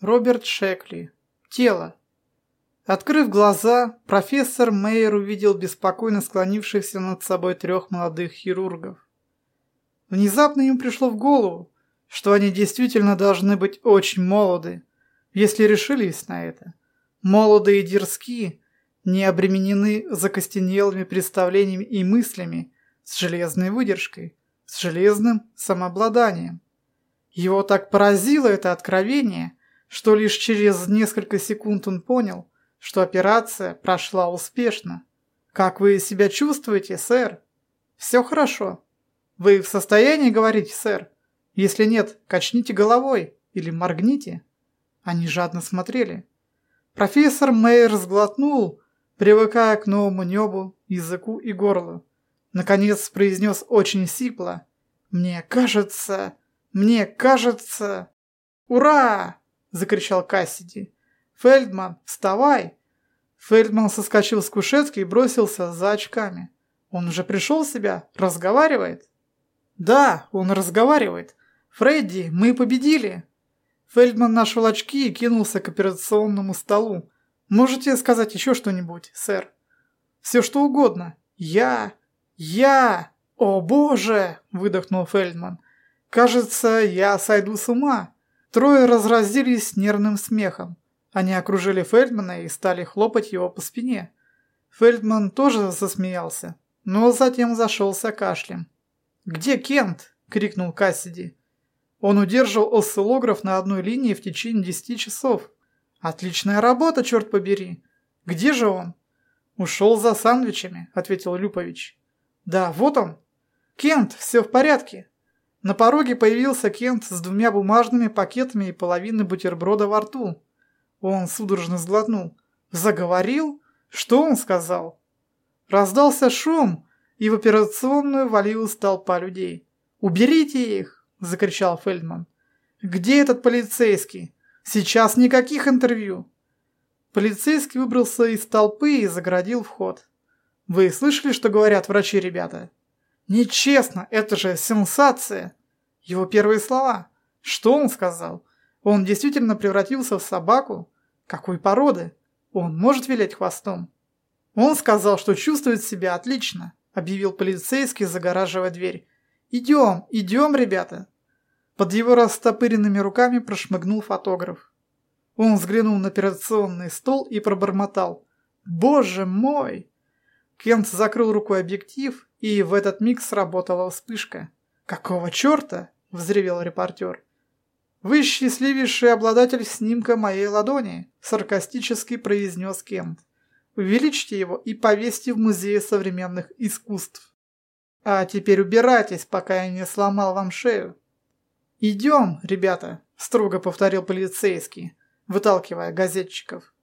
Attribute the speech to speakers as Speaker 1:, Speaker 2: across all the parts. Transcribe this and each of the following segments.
Speaker 1: Роберт Шекли. Тело. Открыв глаза, профессор Мейер увидел беспокойно склонившихся над собой трех молодых хирургов. Внезапно ему пришло в голову, что они действительно должны быть очень молоды, если решились на это. Молоды и дерзки, не обременены закостенелыми представлениями и мыслями, с железной выдержкой, с железным самообладанием. Его так поразило это откровение, что лишь через несколько секунд он понял, что операция прошла успешно. «Как вы себя чувствуете, сэр?» «Все хорошо». «Вы в состоянии говорить, сэр?» «Если нет, качните головой или моргните». Они жадно смотрели. Профессор Мейер сглотнул, привыкая к новому небу, языку и горлу. Наконец произнес очень сипло. «Мне кажется... Мне кажется...» «Ура!» – закричал Кассиди. «Фельдман, вставай!» Фельдман соскочил с кушетки и бросился за очками. «Он уже пришел в себя? Разговаривает?» «Да, он разговаривает. Фредди, мы победили!» Фельдман нашел очки и кинулся к операционному столу. «Можете сказать еще что-нибудь, сэр?» «Все что угодно. Я... я... О боже!» – выдохнул Фельдман. «Кажется, я сойду с ума». Трое разразились нервным смехом. Они окружили Фельдмана и стали хлопать его по спине. Фельдман тоже засмеялся, но затем зашелся кашлем. «Где Кент?» – крикнул Кассиди. Он удерживал осциллограф на одной линии в течение десяти часов. «Отличная работа, черт побери! Где же он?» «Ушел за сандвичами», – ответил Люпович. «Да, вот он. Кент, все в порядке. На пороге появился Кент с двумя бумажными пакетами и половиной бутерброда во рту. Он судорожно сглотнул. «Заговорил? Что он сказал?» Раздался шум, и в операционную валилась толпа людей. «Уберите их!» – закричал Фельдман. «Где этот полицейский? Сейчас никаких интервью!» Полицейский выбрался из толпы и заградил вход. «Вы слышали, что говорят врачи, ребята?» «Нечестно! Это же сенсация!» Его первые слова. Что он сказал? Он действительно превратился в собаку? Какой породы? Он может вилять хвостом? Он сказал, что чувствует себя отлично, объявил полицейский, загораживая дверь. Идем, идем, ребята. Под его растопыренными руками прошмыгнул фотограф. Он взглянул на операционный стол и пробормотал. «Боже мой!» Кент закрыл рукой объектив и в этот миг сработала вспышка. «Какого черта?» – взревел репортер. «Вы счастливейший обладатель снимка моей ладони», – саркастически произнес Кент. «Увеличьте его и повесьте в Музее современных искусств. А теперь убирайтесь, пока я не сломал вам шею». «Идем, ребята», – строго повторил полицейский, выталкивая газетчиков.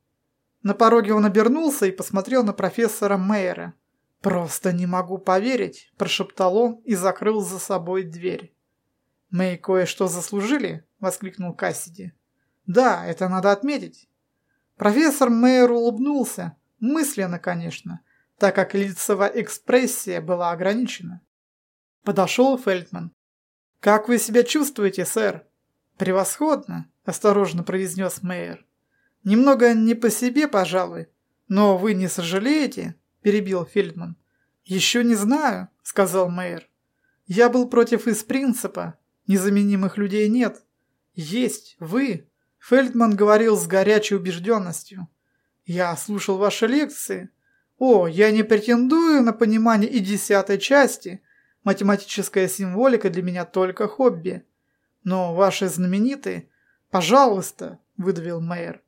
Speaker 1: На пороге он обернулся и посмотрел на профессора Мейера – «Просто не могу поверить», – прошептал он и закрыл за собой дверь. «Мы кое-что заслужили?» – воскликнул Кассиди. «Да, это надо отметить». Профессор Мэйр улыбнулся, мысленно, конечно, так как лицевая экспрессия была ограничена. Подошел Фельдман. «Как вы себя чувствуете, сэр?» «Превосходно», – осторожно произнес Мэйр. «Немного не по себе, пожалуй, но вы не сожалеете?» – перебил Фельдман. «Еще не знаю», – сказал мэр. «Я был против из принципа. Незаменимых людей нет. Есть вы». Фельдман говорил с горячей убежденностью. «Я слушал ваши лекции. О, я не претендую на понимание и десятой части. Математическая символика для меня только хобби. Но ваши знаменитые... Пожалуйста», – выдавил мэр.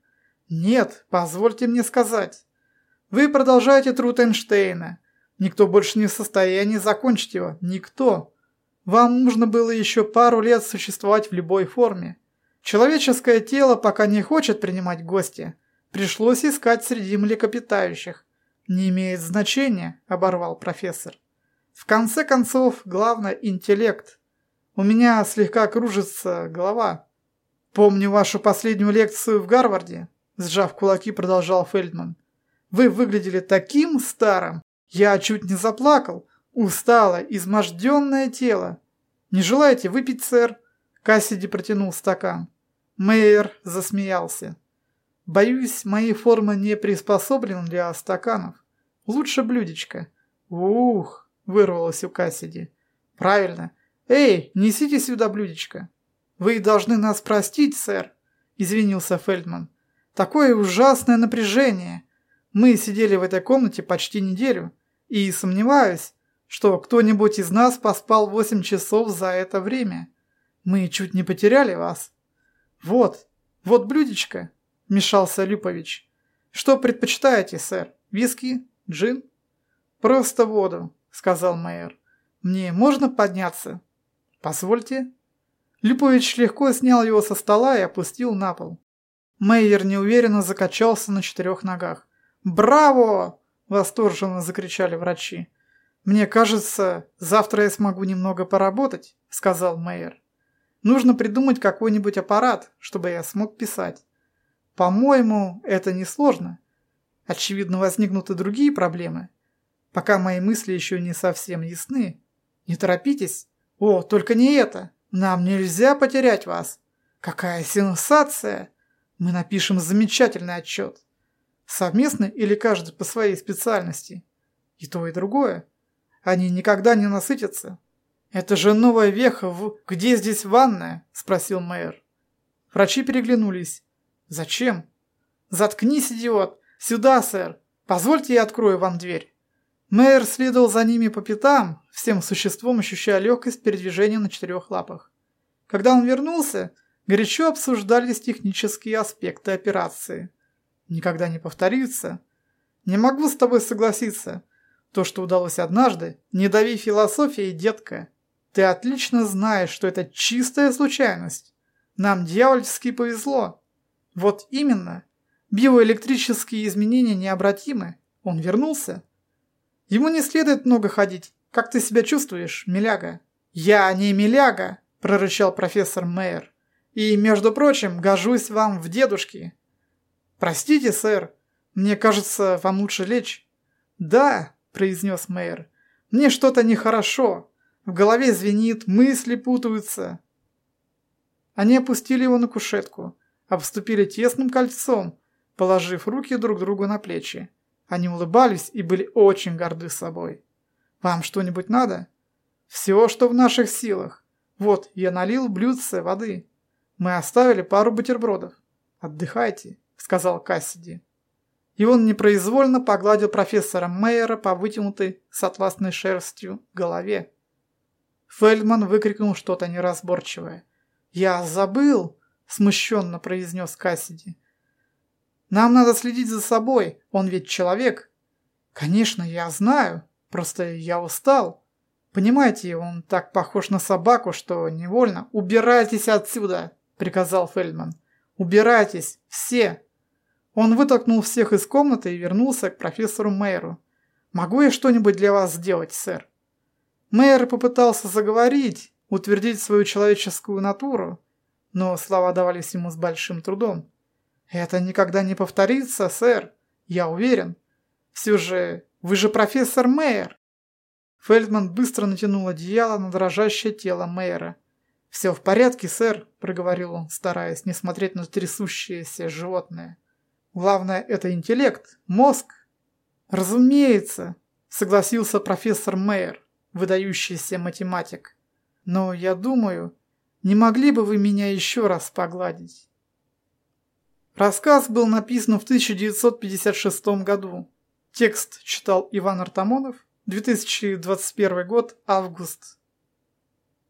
Speaker 1: «Нет, позвольте мне сказать. Вы продолжаете труд Эйнштейна. Никто больше не в состоянии закончить его. Никто. Вам нужно было еще пару лет существовать в любой форме. Человеческое тело пока не хочет принимать гостя. Пришлось искать среди млекопитающих. Не имеет значения, оборвал профессор. В конце концов, главное – интеллект. У меня слегка кружится голова. Помню вашу последнюю лекцию в Гарварде, сжав кулаки, продолжал Фельдман. Вы выглядели таким старым. Я чуть не заплакал. Устало, изможденное тело. Не желаете выпить, сэр? Кассиди протянул стакан. Мейер засмеялся. Боюсь, мои формы не приспособлены для стаканов. Лучше блюдечко. Ух, вырвалось у Кассиди. Правильно. Эй, несите сюда блюдечко. Вы должны нас простить, сэр, извинился Фельдман. Такое ужасное напряжение. Мы сидели в этой комнате почти неделю, и сомневаюсь, что кто-нибудь из нас поспал восемь часов за это время. Мы чуть не потеряли вас. Вот, вот блюдечко, вмешался Люпович. Что предпочитаете, сэр? Виски? Джин? Просто воду, сказал мэр. Мне можно подняться? Позвольте. Люпович легко снял его со стола и опустил на пол. Мейер неуверенно закачался на четырех ногах. «Браво!» – восторженно закричали врачи. «Мне кажется, завтра я смогу немного поработать», – сказал Мейер. «Нужно придумать какой-нибудь аппарат, чтобы я смог писать. По-моему, это несложно. Очевидно, возникнут и другие проблемы. Пока мои мысли еще не совсем ясны. Не торопитесь. О, только не это. Нам нельзя потерять вас. Какая сенсация!» Мы напишем замечательный отчет. Совместно или каждый по своей специальности? И то, и другое. Они никогда не насытятся. Это же новая веха в... Где здесь ванная? Спросил мэр. Врачи переглянулись. Зачем? Заткнись, идиот. Сюда, сэр. Позвольте я открою вам дверь. Мэр следовал за ними по пятам, всем существом ощущая легкость передвижения на четырех лапах. Когда он вернулся, Горячо обсуждались технические аспекты операции. Никогда не повторится. Не могу с тобой согласиться. То, что удалось однажды, не дави философией, детка. Ты отлично знаешь, что это чистая случайность. Нам дьявольски повезло. Вот именно. Биоэлектрические изменения необратимы. Он вернулся. Ему не следует много ходить. Как ты себя чувствуешь, миляга? Я не миляга, прорычал профессор Мейер. И, между прочим, гожусь вам в дедушки. Простите, сэр, мне кажется, вам лучше лечь. Да, произнес мэр, мне что-то нехорошо. В голове звенит, мысли путаются. Они опустили его на кушетку, обступили тесным кольцом, положив руки друг другу на плечи. Они улыбались и были очень горды собой. «Вам что-нибудь надо?» «Все, что в наших силах. Вот, я налил блюдце воды. Мы оставили пару бутербродов. Отдыхайте, сказал Кассиди. И он непроизвольно погладил профессора Мейера по вытянутой с атласной шерстью голове. Фельдман выкрикнул что-то неразборчивое. «Я забыл!» – смущенно произнес Кассиди. «Нам надо следить за собой, он ведь человек». «Конечно, я знаю, просто я устал. Понимаете, он так похож на собаку, что невольно. Убирайтесь отсюда!» приказал Фельдман. «Убирайтесь! Все!» Он вытолкнул всех из комнаты и вернулся к профессору Мэйру. «Могу я что-нибудь для вас сделать, сэр?» Мэйр попытался заговорить, утвердить свою человеческую натуру, но слова давались ему с большим трудом. «Это никогда не повторится, сэр, я уверен. Все же, вы же профессор Мэйр!» Фельдман быстро натянул одеяло на дрожащее тело Мэйра. «Все в порядке, сэр», – проговорил он, стараясь не смотреть на трясущееся животное. «Главное – это интеллект, мозг». «Разумеется», – согласился профессор Мейер, выдающийся математик. «Но я думаю, не могли бы вы меня еще раз погладить?» Рассказ был написан в 1956 году. Текст читал Иван Артамонов, 2021 год, август